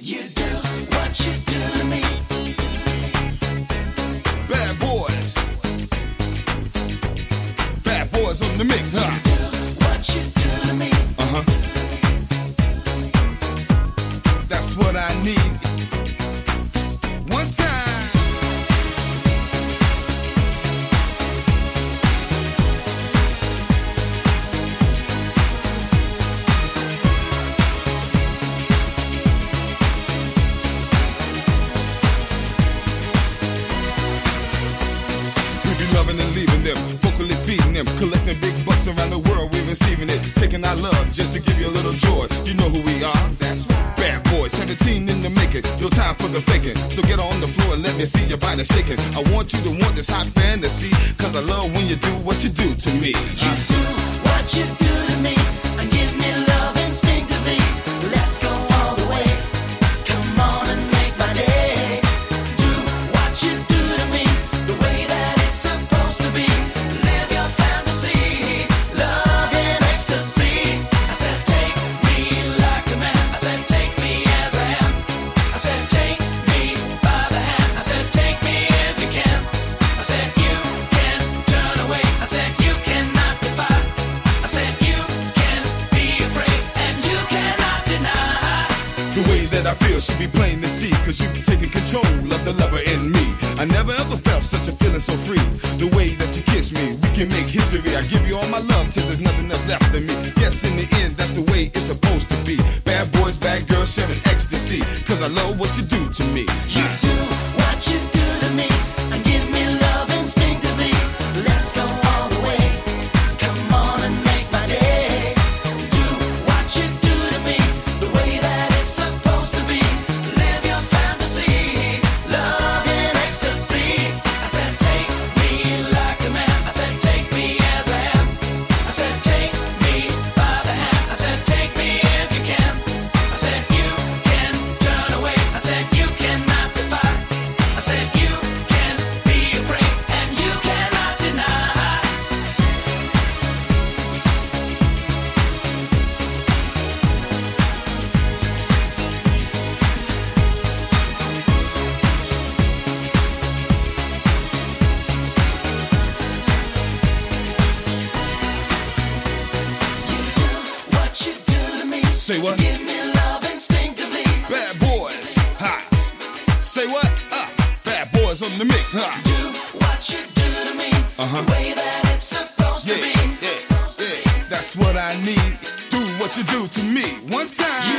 You do what you do to me. Bad boys. Bad boys on the mix, huh? Collecting big bucks around the world. we're receiving it, taking our love just to give you a little joy. You know who we are. That's right. Bad boys, 17 in the making. No time for the faking. So get on the floor and let me see your body shaking. I want you to want this hot fantasy, cause I love when you do what you do to me. You do what you do I feel should be plain to see, cause you've taken control of the lover in me. I never ever felt such a feeling so free. The way that you kiss me, we can make history. I give you all my love till there's nothing else left of me. Yes, in the end, that's the way it's supposed to be. Bad boys, bad girls, sharing ecstasy. Cause I love what you do to me. Say what? Give me love instinctively. Bad boys, ha. Say what? Uh, bad boys on the mix, ha. Do what you do to me. Uh-huh. The way that it's supposed Yeah, to be. yeah, yeah. That's what I need. Do what you do to me. One time. You